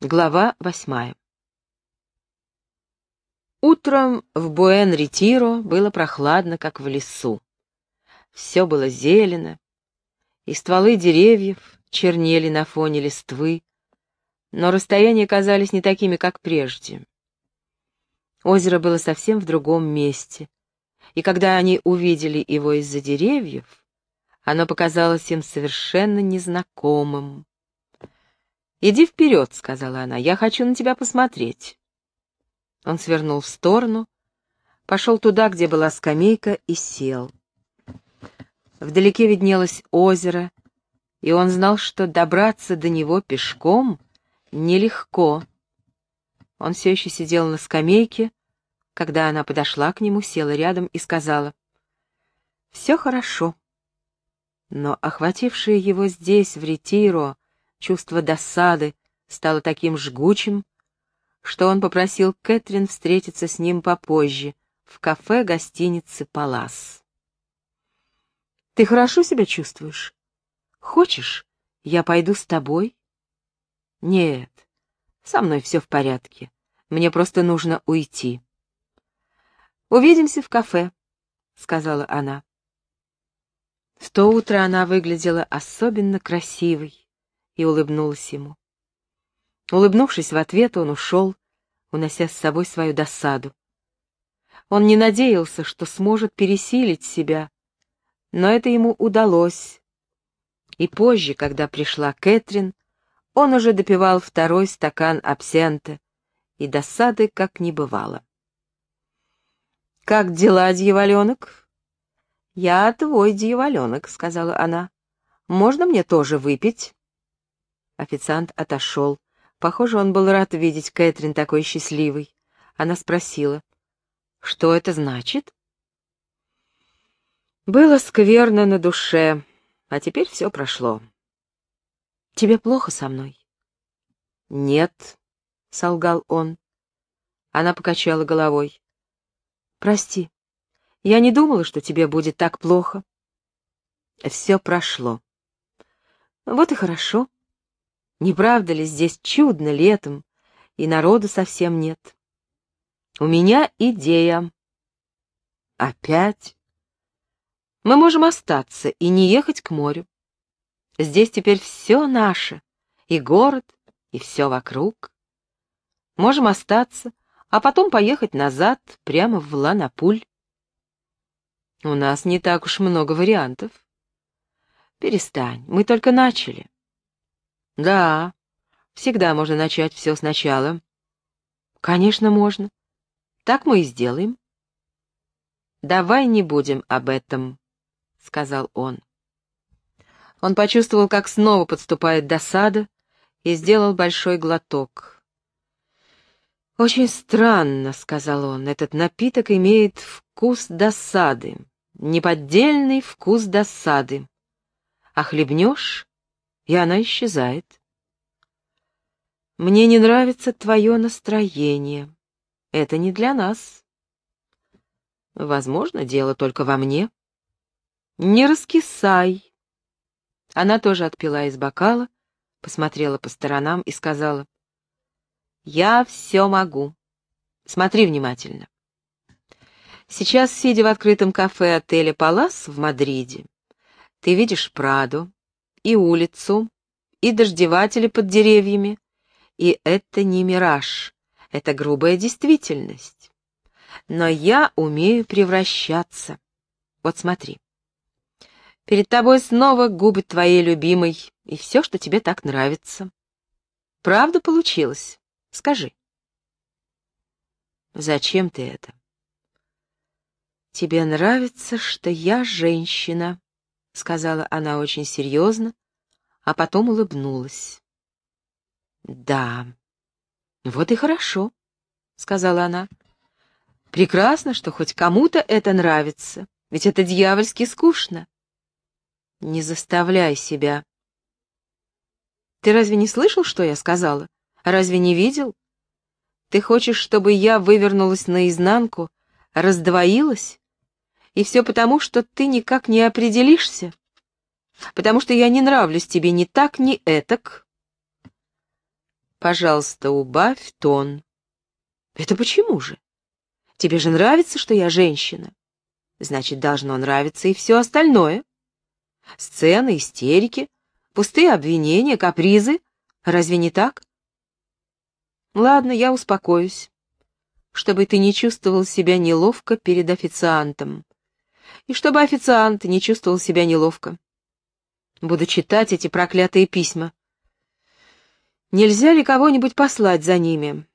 Глава восьмая. Утром в Буэн-Ретиро было прохладно, как в лесу. Все было зелено, и стволы деревьев чернели на фоне листвы, но расстояния казались не такими, как прежде. Озеро было совсем в другом месте, и когда они увидели его из-за деревьев, оно показалось им совершенно незнакомым. «Иди вперед», — сказала она, — «я хочу на тебя посмотреть». Он свернул в сторону, пошел туда, где была скамейка, и сел. Вдалеке виднелось озеро, и он знал, что добраться до него пешком нелегко. Он все еще сидел на скамейке, когда она подошла к нему, села рядом и сказала, «Все хорошо». Но охватившее его здесь, в Ретиро, Чувство досады стало таким жгучим, что он попросил Кэтрин встретиться с ним попозже в кафе гостиницы «Палас». «Ты хорошо себя чувствуешь? Хочешь, я пойду с тобой?» «Нет, со мной все в порядке. Мне просто нужно уйти». «Увидимся в кафе», — сказала она. В то утро она выглядела особенно красивой и улыбнулась ему. Улыбнувшись в ответ, он ушел, унося с собой свою досаду. Он не надеялся, что сможет пересилить себя, но это ему удалось. И позже, когда пришла Кэтрин, он уже допивал второй стакан абсента, и досады как не бывало. «Как дела, дьяволенок?» «Я твой дьяволенок», — сказала она. «Можно мне тоже выпить?» Официант отошел. Похоже, он был рад видеть Кэтрин такой счастливой. Она спросила, что это значит? Было скверно на душе, а теперь все прошло. Тебе плохо со мной? Нет, — солгал он. Она покачала головой. Прости, я не думала, что тебе будет так плохо. Все прошло. Вот и хорошо. Не правда ли здесь чудно летом, и народу совсем нет? У меня идея. Опять? Мы можем остаться и не ехать к морю. Здесь теперь все наше, и город, и все вокруг. Можем остаться, а потом поехать назад, прямо в Ланапуль. У нас не так уж много вариантов. Перестань, мы только начали. Да, всегда можно начать все сначала. Конечно, можно. Так мы и сделаем. Давай не будем об этом, сказал он. Он почувствовал, как снова подступает досада, и сделал большой глоток. «Очень странно», — сказал он, — «этот напиток имеет вкус досады, неподдельный вкус досады. А хлебнешь, и она исчезает. Мне не нравится твое настроение. Это не для нас. Возможно, дело только во мне. Не раскисай. Она тоже отпила из бокала, посмотрела по сторонам и сказала, «Я все могу. Смотри внимательно. Сейчас, сидя в открытом кафе отеля «Палас» в Мадриде, ты видишь Праду, и улицу, и дождеватели под деревьями. И это не мираж, это грубая действительность. Но я умею превращаться. Вот смотри. Перед тобой снова губы твоей любимой, и все, что тебе так нравится. Правда получилось? Скажи. Зачем ты это? Тебе нравится, что я женщина, — сказала она очень серьезно, а потом улыбнулась. «Да, вот и хорошо», — сказала она. «Прекрасно, что хоть кому-то это нравится, ведь это дьявольски скучно. Не заставляй себя». «Ты разве не слышал, что я сказала? Разве не видел? Ты хочешь, чтобы я вывернулась наизнанку, раздвоилась? И все потому, что ты никак не определишься? Потому что я не нравлюсь тебе ни так, ни этак?» Пожалуйста, убавь тон. Это почему же? Тебе же нравится, что я женщина. Значит, должно нравиться и все остальное. Сцены, истерики, пустые обвинения, капризы. Разве не так? Ладно, я успокоюсь, чтобы ты не чувствовал себя неловко перед официантом. И чтобы официант не чувствовал себя неловко. Буду читать эти проклятые письма. Нельзя ли кого-нибудь послать за ними?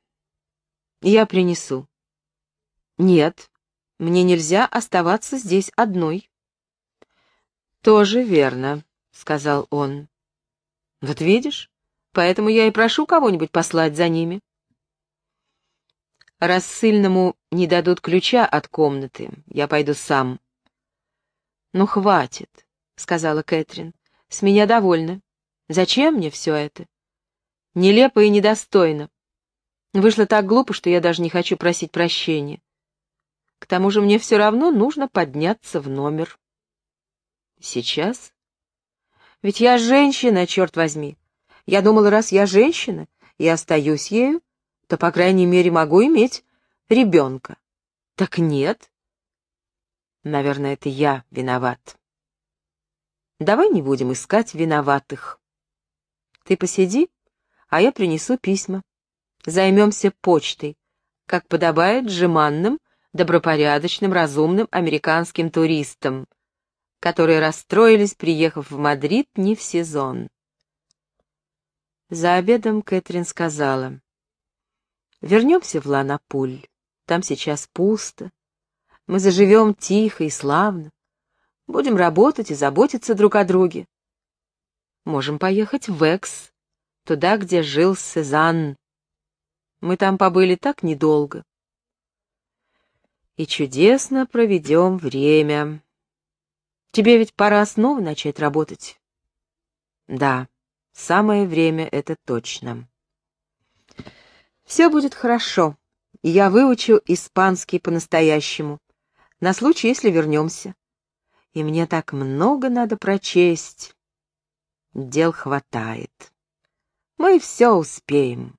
Я принесу. Нет, мне нельзя оставаться здесь одной. Тоже верно, сказал он. Вот видишь, поэтому я и прошу кого-нибудь послать за ними. Рассыльному не дадут ключа от комнаты, я пойду сам. Ну, хватит, сказала Кэтрин. С меня довольно. Зачем мне все это? Нелепо и недостойно. Вышло так глупо, что я даже не хочу просить прощения. К тому же мне все равно нужно подняться в номер. Сейчас? Ведь я женщина, черт возьми. Я думала, раз я женщина и остаюсь ею, то, по крайней мере, могу иметь ребенка. Так нет. Наверное, это я виноват. Давай не будем искать виноватых. Ты посиди, а я принесу письма. Займемся почтой, как подобает жеманным, добропорядочным, разумным американским туристам, которые расстроились, приехав в Мадрид не в сезон. За обедом Кэтрин сказала, «Вернемся в Ланапуль, там сейчас пусто, мы заживем тихо и славно, Будем работать и заботиться друг о друге. Можем поехать в Экс, туда, где жил Сезанн. Мы там побыли так недолго. И чудесно проведем время. Тебе ведь пора снова начать работать. Да, самое время это точно. Все будет хорошо, и я выучу испанский по-настоящему, на случай, если вернемся и мне так много надо прочесть. Дел хватает. Мы все успеем.